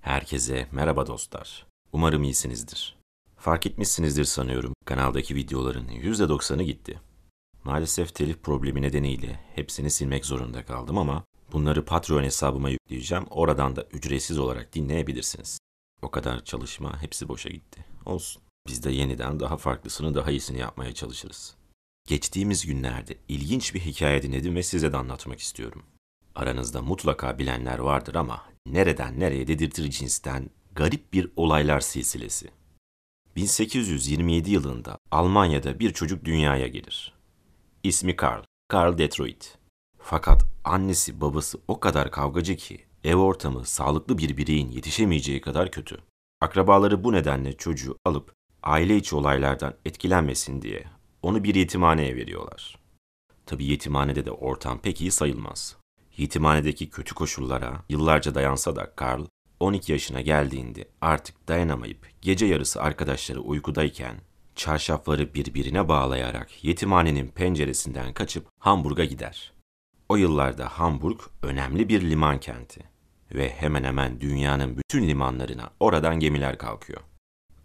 Herkese merhaba dostlar. Umarım iyisinizdir. Fark etmişsinizdir sanıyorum kanaldaki videoların %90'ı gitti. Maalesef telif problemi nedeniyle hepsini silmek zorunda kaldım ama bunları Patreon hesabıma yükleyeceğim. Oradan da ücretsiz olarak dinleyebilirsiniz. O kadar çalışma hepsi boşa gitti. Olsun. Biz de yeniden daha farklısını daha iyisini yapmaya çalışırız. Geçtiğimiz günlerde ilginç bir hikaye dinledim ve size de anlatmak istiyorum. Aranızda mutlaka bilenler vardır ama nereden nereye dedirtir cinsten garip bir olaylar silsilesi. 1827 yılında Almanya'da bir çocuk dünyaya gelir. İsmi Karl, Karl Detroit. Fakat annesi babası o kadar kavgacı ki ev ortamı sağlıklı bir bireyin yetişemeyeceği kadar kötü. Akrabaları bu nedenle çocuğu alıp aile içi olaylardan etkilenmesin diye onu bir yetimhaneye veriyorlar. Tabi yetimhanede de ortam pek iyi sayılmaz. Yetimhanedeki kötü koşullara yıllarca dayansa da Karl 12 yaşına geldiğinde artık dayanamayıp gece yarısı arkadaşları uykudayken çarşafları birbirine bağlayarak yetimhanenin penceresinden kaçıp Hamburg'a gider. O yıllarda Hamburg önemli bir liman kenti ve hemen hemen dünyanın bütün limanlarına oradan gemiler kalkıyor.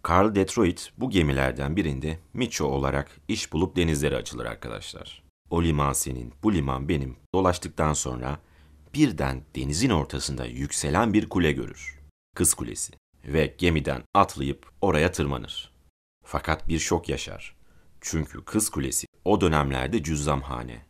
Karl Detroit bu gemilerden birinde Micho olarak iş bulup denizlere açılır arkadaşlar. O liman senin, bu liman benim dolaştıktan sonra birden denizin ortasında yükselen bir kule görür. Kız Kulesi ve gemiden atlayıp oraya tırmanır. Fakat bir şok yaşar. Çünkü Kız Kulesi o dönemlerde cüzzamhane.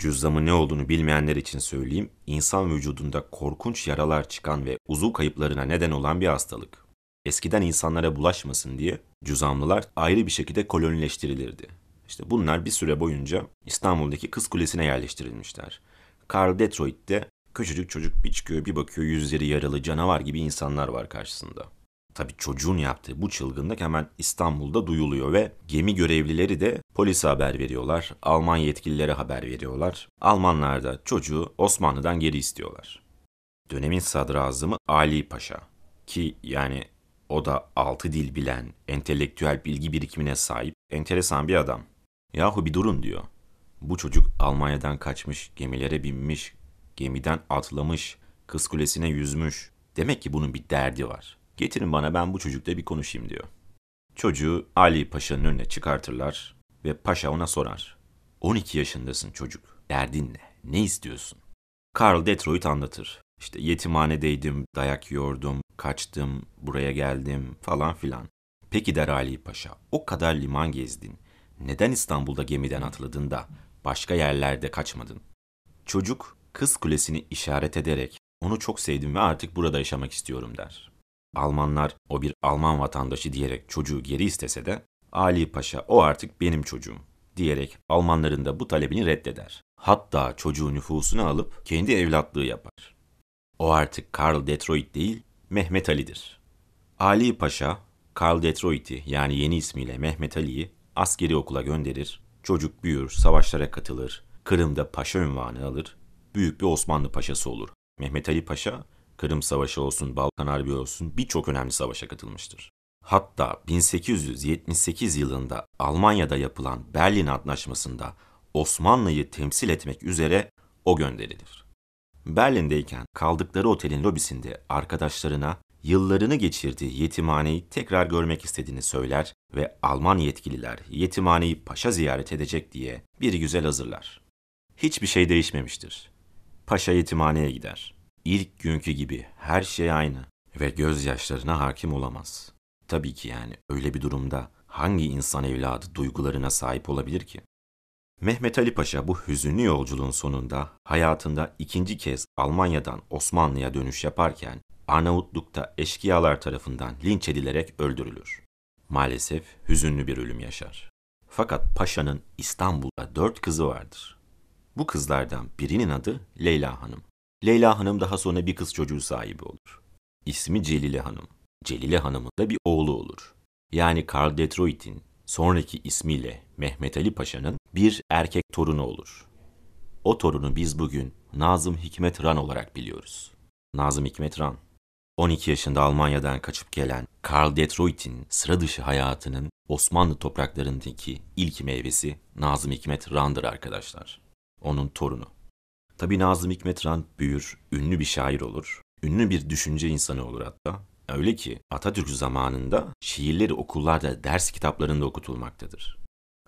Cüzzamın ne olduğunu bilmeyenler için söyleyeyim, insan vücudunda korkunç yaralar çıkan ve uzuv kayıplarına neden olan bir hastalık. Eskiden insanlara bulaşmasın diye cüzamlılar ayrı bir şekilde kolonileştirilirdi. İşte bunlar bir süre boyunca İstanbul'daki Kız Kulesi'ne yerleştirilmişler. Karl Detroit'te küçücük çocuk bir çıkıyor bir bakıyor yüzleri yaralı canavar gibi insanlar var karşısında. Tabi çocuğun yaptığı bu çılgınlık hemen İstanbul'da duyuluyor ve gemi görevlileri de polise haber veriyorlar, Alman yetkililere haber veriyorlar. Almanlar da çocuğu Osmanlı'dan geri istiyorlar. Dönemin sadrazamı Ali Paşa ki yani o da altı dil bilen, entelektüel bilgi birikimine sahip, enteresan bir adam. Yahu bir durun diyor. Bu çocuk Almanya'dan kaçmış, gemilere binmiş, gemiden atlamış, kız kulesine yüzmüş. Demek ki bunun bir derdi var. Getirin bana ben bu çocukla bir konuşayım diyor. Çocuğu Ali Paşa'nın önüne çıkartırlar ve Paşa ona sorar. 12 yaşındasın çocuk. Derdin ne? Ne istiyorsun? Karl Detroit anlatır. İşte yetimhanedeydim, dayak yiyordum, kaçtım, buraya geldim falan filan. Peki der Ali Paşa, o kadar liman gezdin. Neden İstanbul'da gemiden atladın da başka yerlerde kaçmadın? Çocuk kız kulesini işaret ederek onu çok sevdim ve artık burada yaşamak istiyorum der. Almanlar o bir Alman vatandaşı diyerek çocuğu geri istese de Ali Paşa o artık benim çocuğum diyerek Almanların da bu talebini reddeder. Hatta çocuğu nüfusuna alıp kendi evlatlığı yapar. O artık Karl Detroit değil, Mehmet Ali'dir. Ali Paşa, Karl Detroit'i yani yeni ismiyle Mehmet Ali'yi askeri okula gönderir. Çocuk büyür, savaşlara katılır, Kırım'da paşa ünvanı alır, büyük bir Osmanlı paşası olur. Mehmet Ali Paşa, Kırım Savaşı olsun, Balkan Harbi olsun birçok önemli savaşa katılmıştır. Hatta 1878 yılında Almanya'da yapılan Berlin Antlaşması'nda Osmanlı'yı temsil etmek üzere o gönderilir. Berlin'deyken kaldıkları otelin lobisinde arkadaşlarına yıllarını geçirdiği yetimhaneyi tekrar görmek istediğini söyler ve Alman yetkililer yetimhaneyi paşa ziyaret edecek diye bir güzel hazırlar. Hiçbir şey değişmemiştir. Paşa yetimhaneye gider. İlk günkü gibi her şey aynı ve gözyaşlarına hakim olamaz. Tabii ki yani öyle bir durumda hangi insan evladı duygularına sahip olabilir ki? Mehmet Ali Paşa bu hüzünlü yolculuğun sonunda hayatında ikinci kez Almanya'dan Osmanlı'ya dönüş yaparken Arnavutluk'ta eşkıyalar tarafından linç edilerek öldürülür. Maalesef hüzünlü bir ölüm yaşar. Fakat Paşa'nın İstanbul'da dört kızı vardır. Bu kızlardan birinin adı Leyla Hanım. Leyla Hanım daha sonra bir kız çocuğu sahibi olur. İsmi Celile Hanım. Celile Hanım'ın da bir oğlu olur. Yani Karl Detroit'in sonraki ismiyle Mehmet Ali Paşa'nın bir erkek torunu olur. O torunu biz bugün Nazım Hikmet Ran olarak biliyoruz. Nazım Hikmet Ran, 12 yaşında Almanya'dan kaçıp gelen Karl Detroit'in sıra dışı hayatının Osmanlı topraklarındaki ilk meyvesi Nazım Hikmet Ran'dır arkadaşlar. Onun torunu. Tabi Nazım Hikmet Ran büyür, ünlü bir şair olur Ünlü bir düşünce insanı olur hatta. Öyle ki Atatürk zamanında şiirleri okullarda ders kitaplarında okutulmaktadır.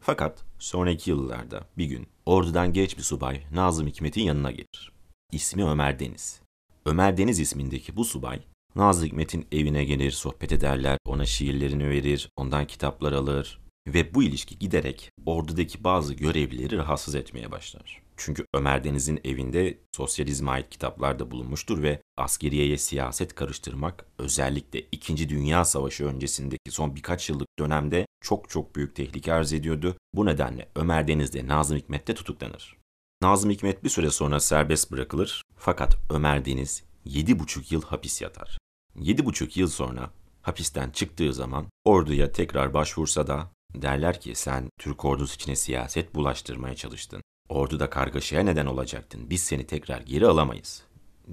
Fakat sonraki yıllarda bir gün ordudan genç bir subay Nazım Hikmet'in yanına gelir. İsmi Ömer Deniz. Ömer Deniz ismindeki bu subay Nazım Hikmet'in evine gelir, sohbet ederler, ona şiirlerini verir, ondan kitaplar alır ve bu ilişki giderek ordudaki bazı görevlileri rahatsız etmeye başlar. Çünkü Ömer Deniz'in evinde sosyalizme ait kitaplar da bulunmuştur ve askeriyeye siyaset karıştırmak özellikle 2. Dünya Savaşı öncesindeki son birkaç yıllık dönemde çok çok büyük tehlike arz ediyordu. Bu nedenle Ömer Deniz de Nazım Hikmet de tutuklanır. Nazım Hikmet bir süre sonra serbest bırakılır fakat Ömer Deniz 7,5 yıl hapis yatar. 7,5 yıl sonra hapisten çıktığı zaman orduya tekrar başvursa da derler ki sen Türk ordusu içine siyaset bulaştırmaya çalıştın. Orduda kargaşaya neden olacaktın. Biz seni tekrar geri alamayız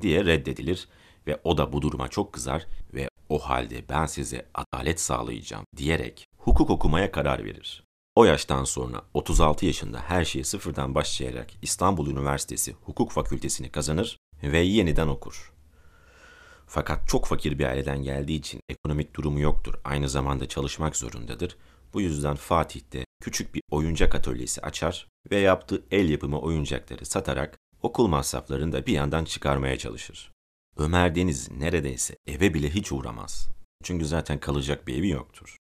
diye reddedilir ve o da bu duruma çok kızar ve o halde ben size adalet sağlayacağım diyerek hukuk okumaya karar verir. O yaştan sonra 36 yaşında her şeye sıfırdan başlayarak İstanbul Üniversitesi Hukuk Fakültesini kazanır ve yeniden okur. Fakat çok fakir bir aileden geldiği için ekonomik durumu yoktur. Aynı zamanda çalışmak zorundadır. Bu yüzden Fatih'te küçük bir oyuncak atölyesi açar ve yaptığı el yapımı oyuncakları satarak okul masraflarını da bir yandan çıkarmaya çalışır. Ömer Deniz neredeyse eve bile hiç uğramaz. Çünkü zaten kalacak bir evi yoktur.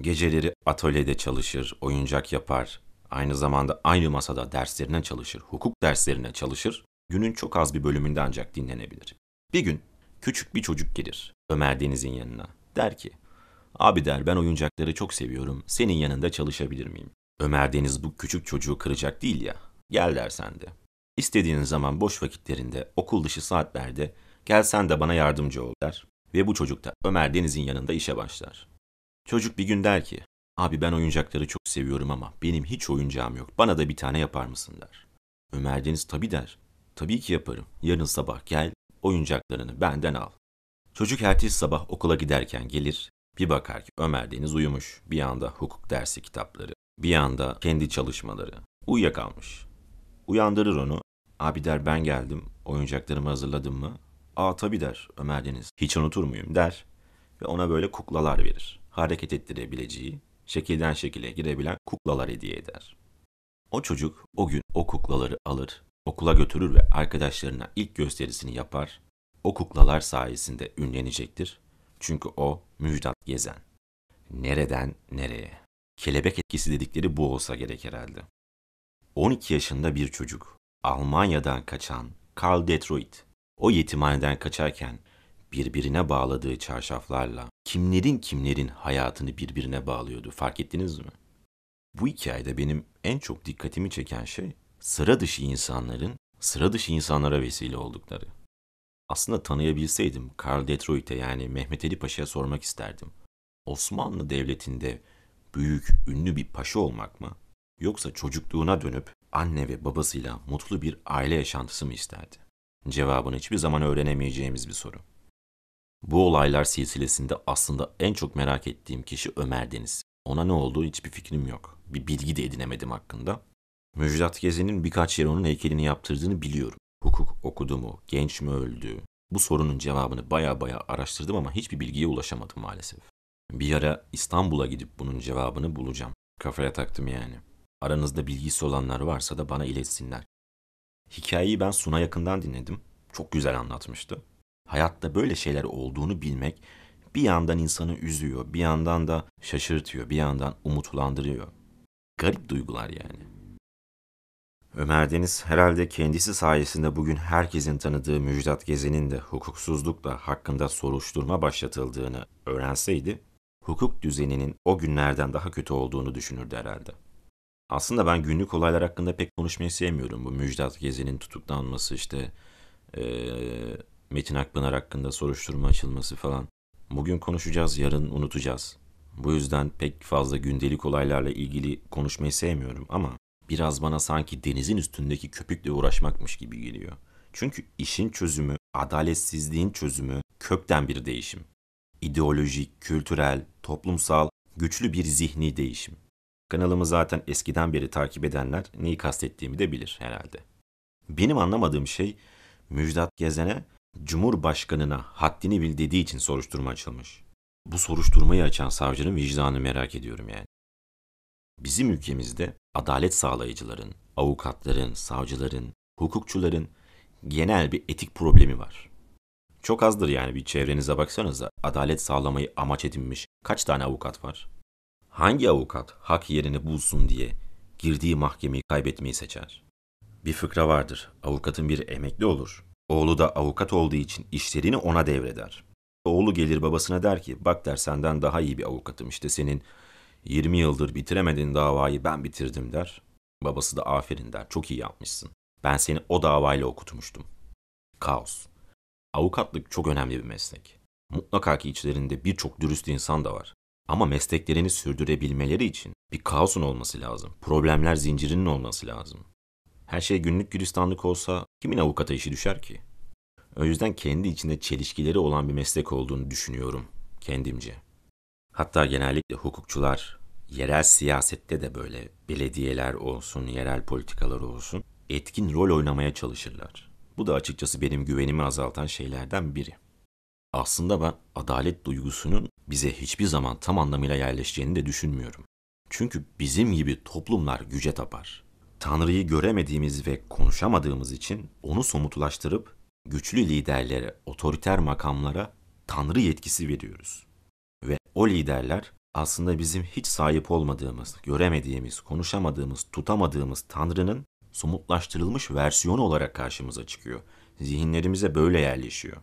Geceleri atölyede çalışır, oyuncak yapar, aynı zamanda aynı masada derslerine çalışır, hukuk derslerine çalışır, günün çok az bir bölümünde ancak dinlenebilir. Bir gün küçük bir çocuk gelir Ömer Deniz'in yanına. Der ki, abi der ben oyuncakları çok seviyorum, senin yanında çalışabilir miyim? Ömer Deniz bu küçük çocuğu kıracak değil ya, gel der sen. İstediğin zaman boş vakitlerinde, okul dışı saatlerde gel sen de bana yardımcı ol der. Ve bu çocuk da Ömer Deniz'in yanında işe başlar. Çocuk bir gün der ki, abi ben oyuncakları çok seviyorum ama benim hiç oyuncağım yok, bana da bir tane yapar mısın der. Ömer Deniz tabii der, tabii ki yaparım, yarın sabah gel, oyuncaklarını benden al. Çocuk ertesi sabah okula giderken gelir, bir bakar ki Ömer Deniz uyumuş, bir anda hukuk dersi kitapları, bir anda kendi çalışmaları, uyuyakalmış. Uyandırır onu, abi der ben geldim, oyuncaklarımı hazırladım mı? Aa tabii der Ömer Deniz, hiç unutur muyum der ve ona böyle kuklalar verir hareket ettirebileceği, şekilden şekile girebilen kuklalar hediye eder. O çocuk o gün o kuklaları alır, okula götürür ve arkadaşlarına ilk gösterisini yapar. O kuklalar sayesinde ünlenecektir. Çünkü o Müjdat Gezen. Nereden nereye? Kelebek etkisi dedikleri bu olsa gerek herhalde. 12 yaşında bir çocuk, Almanya'dan kaçan Karl Detroit, o yetimhaneden kaçarken birbirine bağladığı çarşaflarla kimlerin kimlerin hayatını birbirine bağlıyordu fark ettiniz mi? Bu hikayede benim en çok dikkatimi çeken şey sıra dışı insanların sıra dışı insanlara vesile oldukları. Aslında tanıyabilseydim Karl Detroit'e yani Mehmet Ali Paşa'ya sormak isterdim. Osmanlı Devleti'nde büyük, ünlü bir paşa olmak mı? Yoksa çocukluğuna dönüp anne ve babasıyla mutlu bir aile yaşantısı mı isterdi? Cevabını hiçbir zaman öğrenemeyeceğimiz bir soru. Bu olaylar silsilesinde aslında en çok merak ettiğim kişi Ömer Deniz. Ona ne olduğu hiçbir fikrim yok. Bir bilgi de edinemedim hakkında. Müjdat Gezen'in birkaç yer onun heykelini yaptırdığını biliyorum. Hukuk okudu mu, genç mi öldü? Bu sorunun cevabını baya baya araştırdım ama hiçbir bilgiye ulaşamadım maalesef. Bir ara İstanbul'a gidip bunun cevabını bulacağım. Kafaya taktım yani. Aranızda bilgisi olanlar varsa da bana iletsinler. Hikayeyi ben Suna yakından dinledim. Çok güzel anlatmıştı hayatta böyle şeyler olduğunu bilmek bir yandan insanı üzüyor, bir yandan da şaşırtıyor, bir yandan umutlandırıyor. Garip duygular yani. Ömer Deniz herhalde kendisi sayesinde bugün herkesin tanıdığı Müjdat Gezen'in de hukuksuzlukla hakkında soruşturma başlatıldığını öğrenseydi, hukuk düzeninin o günlerden daha kötü olduğunu düşünürdü herhalde. Aslında ben günlük olaylar hakkında pek konuşmayı sevmiyorum. Bu Müjdat Gezen'in tutuklanması işte ee, Metin Akpınar hakkında soruşturma açılması falan. Bugün konuşacağız, yarın unutacağız. Bu yüzden pek fazla gündelik olaylarla ilgili konuşmayı sevmiyorum ama biraz bana sanki denizin üstündeki köpükle uğraşmakmış gibi geliyor. Çünkü işin çözümü, adaletsizliğin çözümü kökten bir değişim. İdeolojik, kültürel, toplumsal, güçlü bir zihni değişim. Kanalımı zaten eskiden beri takip edenler neyi kastettiğimi de bilir herhalde. Benim anlamadığım şey Müjdat Gezen'e Cumhurbaşkanına haddini bil dediği için soruşturma açılmış. Bu soruşturmayı açan savcının vicdanını merak ediyorum yani. Bizim ülkemizde adalet sağlayıcıların, avukatların, savcıların, hukukçuların genel bir etik problemi var. Çok azdır yani bir çevrenize baksanıza adalet sağlamayı amaç edinmiş kaç tane avukat var? Hangi avukat hak yerini bulsun diye girdiği mahkemeyi kaybetmeyi seçer? Bir fıkra vardır. Avukatın bir emekli olur. Oğlu da avukat olduğu için işlerini ona devreder. Oğlu gelir babasına der ki bak der senden daha iyi bir avukatım işte senin 20 yıldır bitiremediğin davayı ben bitirdim der. Babası da aferin der çok iyi yapmışsın. Ben seni o davayla okutmuştum. Kaos. Avukatlık çok önemli bir meslek. Mutlaka ki içlerinde birçok dürüst insan da var. Ama mesleklerini sürdürebilmeleri için bir kaosun olması lazım. Problemler zincirinin olması lazım. Her şey günlük gülistanlık olsa kimin avukata işi düşer ki? O yüzden kendi içinde çelişkileri olan bir meslek olduğunu düşünüyorum kendimce. Hatta genellikle hukukçular yerel siyasette de böyle belediyeler olsun, yerel politikalar olsun etkin rol oynamaya çalışırlar. Bu da açıkçası benim güvenimi azaltan şeylerden biri. Aslında ben adalet duygusunun bize hiçbir zaman tam anlamıyla yerleşeceğini de düşünmüyorum. Çünkü bizim gibi toplumlar güce tapar. Tanrı'yı göremediğimiz ve konuşamadığımız için onu somutlaştırıp güçlü liderlere, otoriter makamlara Tanrı yetkisi veriyoruz. O liderler aslında bizim hiç sahip olmadığımız, göremediğimiz, konuşamadığımız, tutamadığımız Tanrı'nın somutlaştırılmış versiyonu olarak karşımıza çıkıyor. Zihinlerimize böyle yerleşiyor.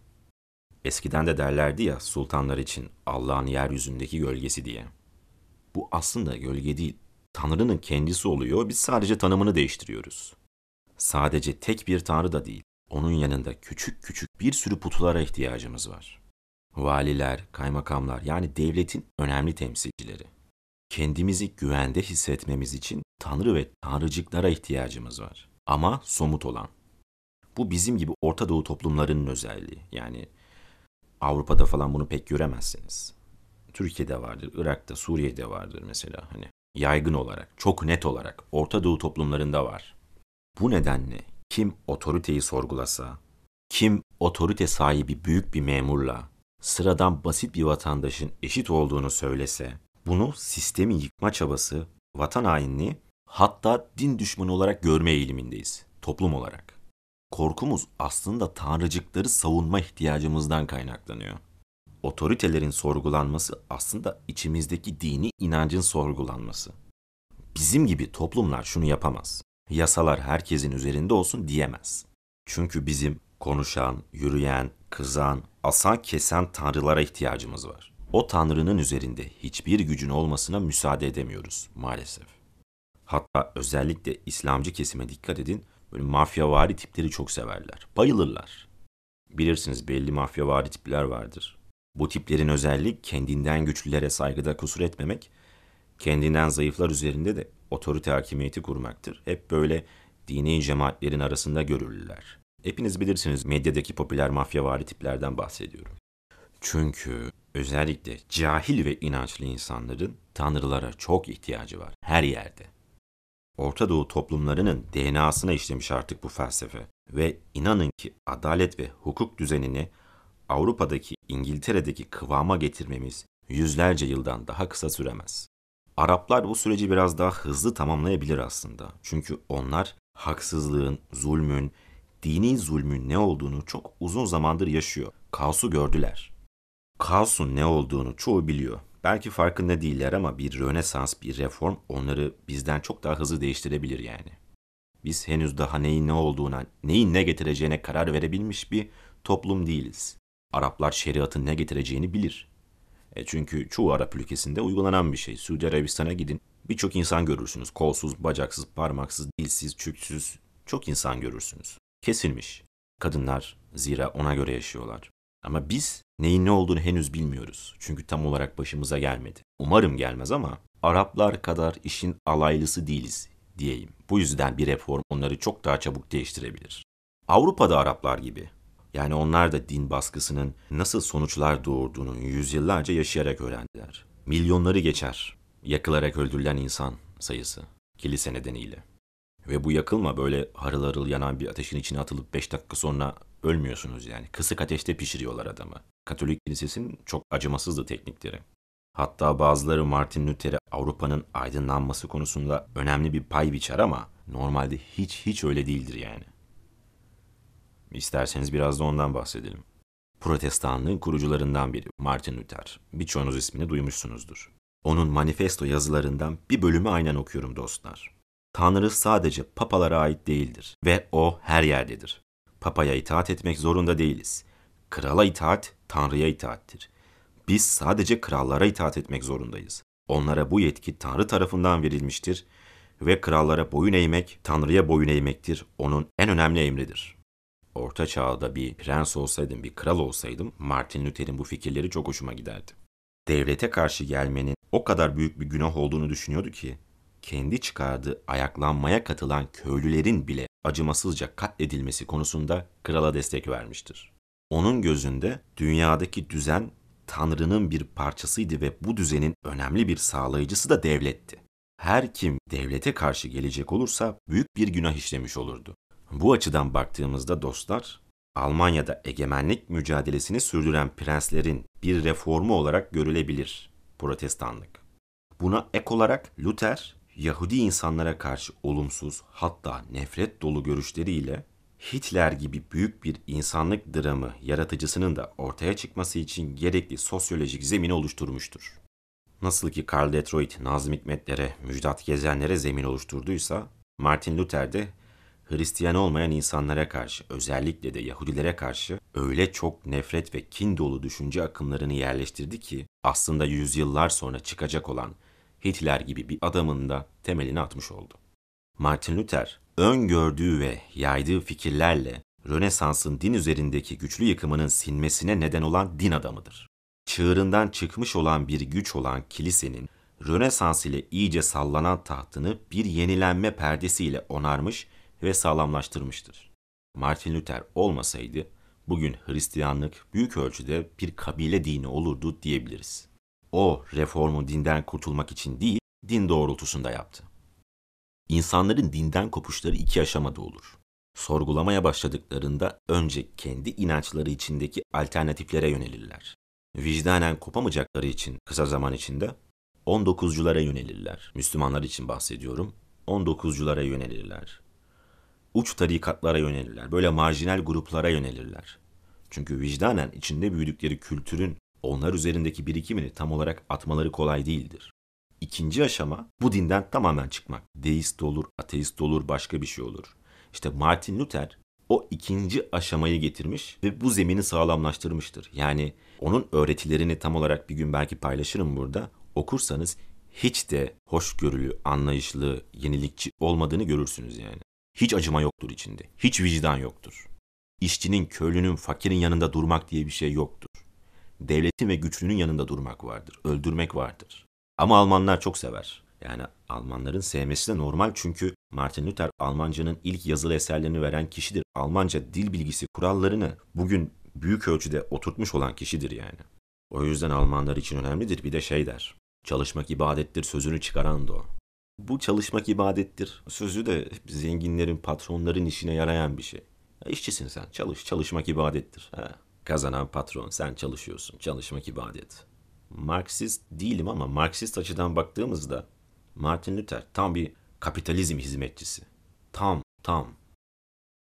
Eskiden de derlerdi ya sultanlar için Allah'ın yeryüzündeki gölgesi diye. Bu aslında gölge değil, Tanrı'nın kendisi oluyor, biz sadece tanımını değiştiriyoruz. Sadece tek bir Tanrı da değil, onun yanında küçük küçük bir sürü putulara ihtiyacımız var. Valiler, kaymakamlar yani devletin önemli temsilcileri. Kendimizi güvende hissetmemiz için Tanrı ve Tanrıcıklara ihtiyacımız var. Ama somut olan. Bu bizim gibi Orta Doğu toplumlarının özelliği. Yani Avrupa'da falan bunu pek göremezsiniz. Türkiye'de vardır, Irak'ta, Suriye'de vardır mesela. Hani yaygın olarak, çok net olarak Orta Doğu toplumlarında var. Bu nedenle kim otoriteyi sorgulasa, kim otorite sahibi büyük bir memurla sıradan basit bir vatandaşın eşit olduğunu söylese, bunu sistemi yıkma çabası, vatan hainliği hatta din düşmanı olarak görme eğilimindeyiz toplum olarak. Korkumuz aslında tanrıcıkları savunma ihtiyacımızdan kaynaklanıyor. Otoritelerin sorgulanması aslında içimizdeki dini inancın sorgulanması. Bizim gibi toplumlar şunu yapamaz. Yasalar herkesin üzerinde olsun diyemez. Çünkü bizim konuşan, yürüyen, kızan, asan kesen tanrılara ihtiyacımız var. O tanrının üzerinde hiçbir gücün olmasına müsaade edemiyoruz maalesef. Hatta özellikle İslamcı kesime dikkat edin, böyle mafyavari tipleri çok severler. Bayılırlar. Bilirsiniz belli mafyavari tipler vardır. Bu tiplerin özelliği kendinden güçlülere saygıda kusur etmemek, kendinden zayıflar üzerinde de otorite hakimiyeti kurmaktır. Hep böyle dini cemaatlerin arasında görülürler. Hepiniz bilirsiniz medyadaki popüler mafyavari tiplerden bahsediyorum. Çünkü özellikle cahil ve inançlı insanların tanrılara çok ihtiyacı var her yerde. Orta Doğu toplumlarının DNA'sına işlemiş artık bu felsefe ve inanın ki adalet ve hukuk düzenini Avrupa'daki, İngiltere'deki kıvama getirmemiz yüzlerce yıldan daha kısa süremez. Araplar bu süreci biraz daha hızlı tamamlayabilir aslında. Çünkü onlar haksızlığın, zulmün, dini zulmün ne olduğunu çok uzun zamandır yaşıyor. Kaosu gördüler. Kaosun ne olduğunu çoğu biliyor. Belki farkında değiller ama bir rönesans, bir reform onları bizden çok daha hızlı değiştirebilir yani. Biz henüz daha neyin ne olduğuna, neyin ne getireceğine karar verebilmiş bir toplum değiliz. Araplar şeriatın ne getireceğini bilir. E çünkü çoğu Arap ülkesinde uygulanan bir şey. Suudi Arabistan'a gidin. Birçok insan görürsünüz. Kolsuz, bacaksız, parmaksız, dilsiz, çüksüz. Çok insan görürsünüz. Kesilmiş. Kadınlar zira ona göre yaşıyorlar. Ama biz neyin ne olduğunu henüz bilmiyoruz. Çünkü tam olarak başımıza gelmedi. Umarım gelmez ama Araplar kadar işin alaylısı değiliz diyeyim. Bu yüzden bir reform onları çok daha çabuk değiştirebilir. Avrupa'da Araplar gibi. Yani onlar da din baskısının nasıl sonuçlar doğurduğunu yüzyıllarca yaşayarak öğrendiler. Milyonları geçer yakılarak öldürülen insan sayısı kilise nedeniyle. Ve bu yakılma böyle harıl harıl yanan bir ateşin içine atılıp 5 dakika sonra ölmüyorsunuz yani. Kısık ateşte pişiriyorlar adamı. Katolik kilisesinin çok acımasızdı teknikleri. Hatta bazıları Martin Luther'e Avrupa'nın aydınlanması konusunda önemli bir pay biçer ama normalde hiç hiç öyle değildir yani. İsterseniz biraz da ondan bahsedelim. Protestanlığın kurucularından biri Martin Luther. Birçoğunuz ismini duymuşsunuzdur. Onun manifesto yazılarından bir bölümü aynen okuyorum dostlar. Tanrı sadece papalara ait değildir ve o her yerdedir. Papaya itaat etmek zorunda değiliz. Krala itaat, Tanrı'ya itaattir. Biz sadece krallara itaat etmek zorundayız. Onlara bu yetki Tanrı tarafından verilmiştir ve krallara boyun eğmek, Tanrı'ya boyun eğmektir onun en önemli emridir. Orta çağda bir prens olsaydım, bir kral olsaydım Martin Luther'in bu fikirleri çok hoşuma giderdi. Devlete karşı gelmenin o kadar büyük bir günah olduğunu düşünüyordu ki kendi çıkardığı ayaklanmaya katılan köylülerin bile acımasızca katledilmesi konusunda krala destek vermiştir. Onun gözünde dünyadaki düzen Tanrı'nın bir parçasıydı ve bu düzenin önemli bir sağlayıcısı da devletti. Her kim devlete karşı gelecek olursa büyük bir günah işlemiş olurdu. Bu açıdan baktığımızda dostlar, Almanya'da egemenlik mücadelesini sürdüren prenslerin bir reformu olarak görülebilir protestanlık. Buna ek olarak Luther, Yahudi insanlara karşı olumsuz hatta nefret dolu görüşleriyle Hitler gibi büyük bir insanlık dramı yaratıcısının da ortaya çıkması için gerekli sosyolojik zemini oluşturmuştur. Nasıl ki Karl Detroit Nazım Hikmetlere, Müjdat Gezenlere zemin oluşturduysa, Martin Luther de Hristiyan olmayan insanlara karşı, özellikle de Yahudilere karşı öyle çok nefret ve kin dolu düşünce akımlarını yerleştirdi ki aslında yüzyıllar sonra çıkacak olan Hitler gibi bir adamın da temelini atmış oldu. Martin Luther, öngördüğü ve yaydığı fikirlerle Rönesans'ın din üzerindeki güçlü yıkımının sinmesine neden olan din adamıdır. Çığırından çıkmış olan bir güç olan kilisenin Rönesans ile iyice sallanan tahtını bir yenilenme perdesiyle onarmış ve sağlamlaştırmıştır. Martin Luther olmasaydı bugün Hristiyanlık büyük ölçüde bir kabile dini olurdu diyebiliriz. O reformu dinden kurtulmak için değil, din doğrultusunda yaptı. İnsanların dinden kopuşları iki aşamada olur. Sorgulamaya başladıklarında önce kendi inançları içindeki alternatiflere yönelirler. Vicdanen kopamayacakları için kısa zaman içinde 19'culara yönelirler. Müslümanlar için bahsediyorum. 19'culara yönelirler. Uç tarikatlara yönelirler. Böyle marjinal gruplara yönelirler. Çünkü vicdanen içinde büyüdükleri kültürün onlar üzerindeki birikimini tam olarak atmaları kolay değildir. İkinci aşama bu dinden tamamen çıkmak. Deist olur, ateist olur, başka bir şey olur. İşte Martin Luther o ikinci aşamayı getirmiş ve bu zemini sağlamlaştırmıştır. Yani onun öğretilerini tam olarak bir gün belki paylaşırım burada. Okursanız hiç de hoşgörülü, anlayışlı, yenilikçi olmadığını görürsünüz yani. Hiç acıma yoktur içinde. Hiç vicdan yoktur. İşçinin, köylünün, fakirin yanında durmak diye bir şey yoktur. Devletin ve güçlünün yanında durmak vardır. Öldürmek vardır. Ama Almanlar çok sever. Yani Almanların sevmesi de normal çünkü Martin Luther Almancanın ilk yazılı eserlerini veren kişidir. Almanca dil bilgisi kurallarını bugün büyük ölçüde oturtmuş olan kişidir yani. O yüzden Almanlar için önemlidir. Bir de şey der. Çalışmak ibadettir sözünü çıkaran da o. Bu çalışmak ibadettir. Sözü de zenginlerin, patronların işine yarayan bir şey. Ya işçisin sen. Çalış. Çalışmak ibadettir. Ha. Kazanan patron. Sen çalışıyorsun. Çalışmak ibadet. Marksist değilim ama Marksist açıdan baktığımızda Martin Luther tam bir kapitalizm hizmetçisi. Tam, tam.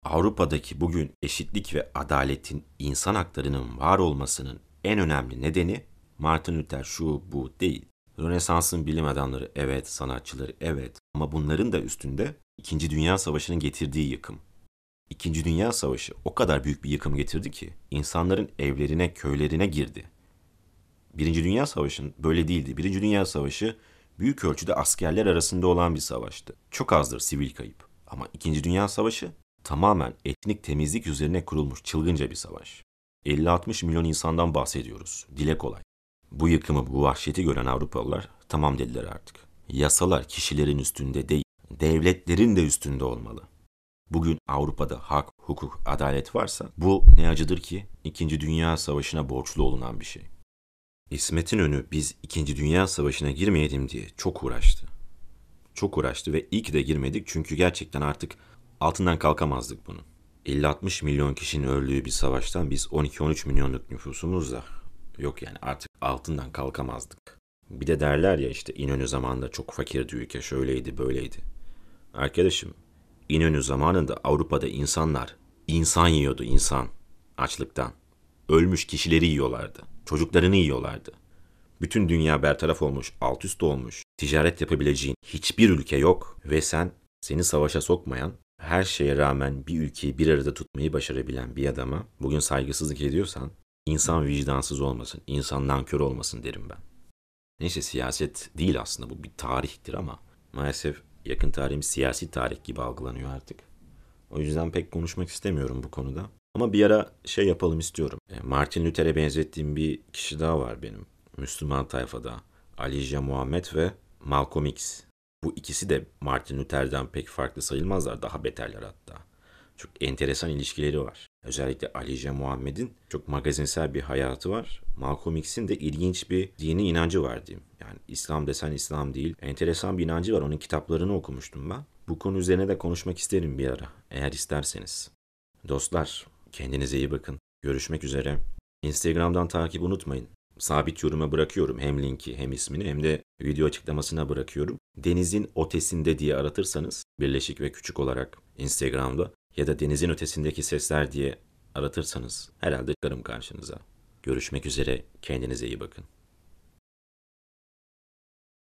Avrupa'daki bugün eşitlik ve adaletin insan haklarının var olmasının en önemli nedeni Martin Luther şu bu değil. Rönesans'ın bilim adamları evet, sanatçıları evet ama bunların da üstünde İkinci Dünya Savaşı'nın getirdiği yıkım. İkinci Dünya Savaşı o kadar büyük bir yıkım getirdi ki insanların evlerine, köylerine girdi. Birinci Dünya Savaşı'nın böyle değildi. Birinci Dünya Savaşı büyük ölçüde askerler arasında olan bir savaştı. Çok azdır sivil kayıp. Ama İkinci Dünya Savaşı tamamen etnik temizlik üzerine kurulmuş çılgınca bir savaş. 50-60 milyon insandan bahsediyoruz. Dile kolay. Bu yıkımı, bu vahşeti gören Avrupalılar tamam dediler artık. Yasalar kişilerin üstünde değil, devletlerin de üstünde olmalı. Bugün Avrupa'da hak, hukuk, adalet varsa bu ne acıdır ki İkinci Dünya Savaşı'na borçlu olunan bir şey. İsmet'in önü biz İkinci Dünya Savaşı'na girmeyelim diye çok uğraştı. Çok uğraştı ve iyi ki de girmedik çünkü gerçekten artık altından kalkamazdık bunu. 50-60 milyon kişinin öldüğü bir savaştan biz 12-13 milyonluk nüfusumuzla yok yani artık altından kalkamazdık. Bir de derler ya işte İnönü zamanında çok fakirdi ülke şöyleydi böyleydi. Arkadaşım İnönü zamanında Avrupa'da insanlar insan yiyordu insan açlıktan. Ölmüş kişileri yiyorlardı. Çocuklarını yiyorlardı. Bütün dünya bertaraf olmuş, alt üst olmuş. Ticaret yapabileceğin hiçbir ülke yok ve sen seni savaşa sokmayan, her şeye rağmen bir ülkeyi bir arada tutmayı başarabilen bir adama bugün saygısızlık ediyorsan insan vicdansız olmasın, insan nankör olmasın derim ben. Neyse siyaset değil aslında bu bir tarihtir ama maalesef yakın tarihimiz siyasi tarih gibi algılanıyor artık. O yüzden pek konuşmak istemiyorum bu konuda. Ama bir ara şey yapalım istiyorum. E, Martin Luther'e benzettiğim bir kişi daha var benim. Müslüman tayfada. Elijah Muhammed ve Malcolm X. Bu ikisi de Martin Luther'den pek farklı sayılmazlar. Daha beterler hatta. Çok enteresan ilişkileri var. Özellikle Alice Muhammed'in çok magazinsel bir hayatı var. Malcolm X'in de ilginç bir dini inancı var diyeyim. Yani İslam desen İslam değil. Enteresan bir inancı var. Onun kitaplarını okumuştum ben. Bu konu üzerine de konuşmak isterim bir ara. Eğer isterseniz. Dostlar, kendinize iyi bakın. Görüşmek üzere. Instagram'dan takip unutmayın. Sabit yoruma bırakıyorum hem linki hem ismini hem de video açıklamasına bırakıyorum. Denizin ötesinde diye aratırsanız birleşik ve küçük olarak Instagram'da ya da denizin ötesindeki sesler diye aratırsanız herhalde çıkarım karşınıza. Görüşmek üzere, kendinize iyi bakın.